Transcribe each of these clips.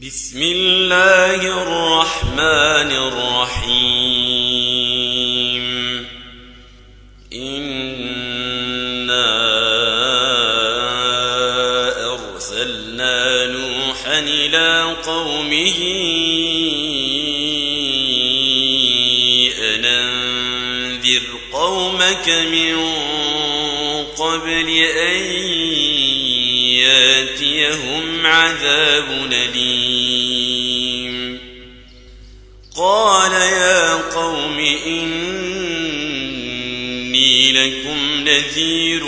بسم الله الرحمن الرحيم. إنا أرسلنا نوحا إلى قومه أن أنذر قومك من قبل أن ياتيهم عذاب أليم. قال يا قوم إني لكم نذير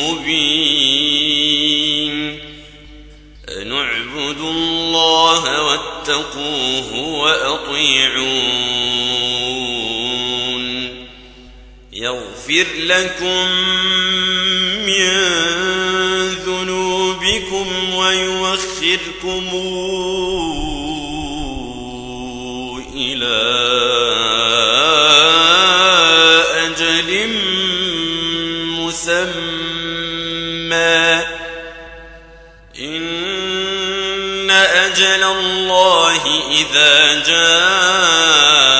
مبين. أن اعبدوا الله واتقوه وأطيعون. يغفر لكم ويوخركم إلى أجل مسمى. إن أجل الله إذا جاء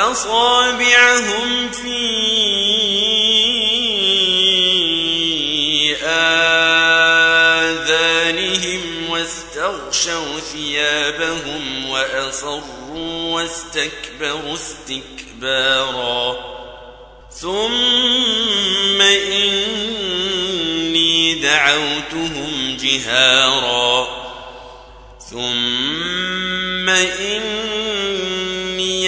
أصابعهم في آذانهم واستغشوا ثيابهم وأصروا واستكبروا استكبارا. ثم إني دعوتهم جهارا. ثم إني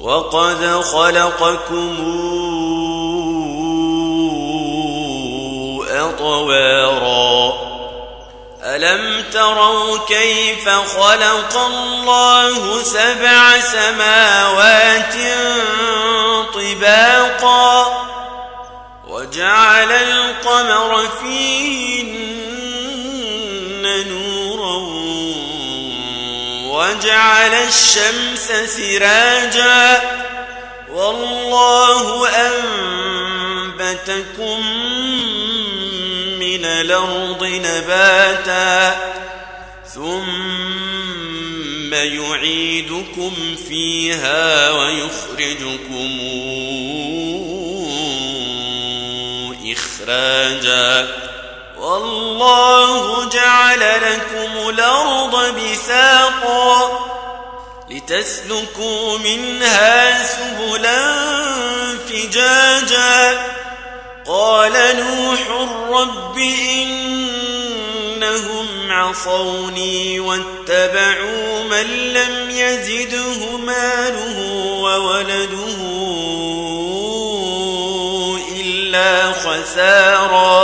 وقد خلقكم أطوارا. ألم تروا كيف خلق الله سبع سماوات طباقا وجعل القمر فيهن وجعل الشمس سراجا والله أنبتكم من الأرض نباتا ثم يعيدكم فيها ويخرجكم إخراجا والله جعل لكم الأرض بساطا لتسلكوا منها سبلا فجاجا قال نوح رب إنهم عصوني واتبعوا من لم يزده ماله وولده إلا خسارا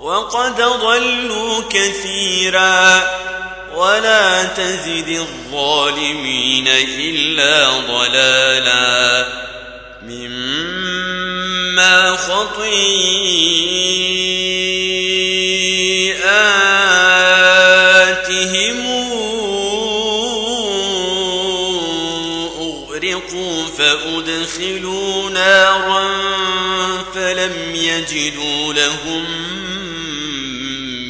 وقد ضلوا كثيرا ولا تزد الظالمين إلا ضلالا مما خطيئاتهم أغرقوا فأدخلوا نارا فلم يجدوا لهم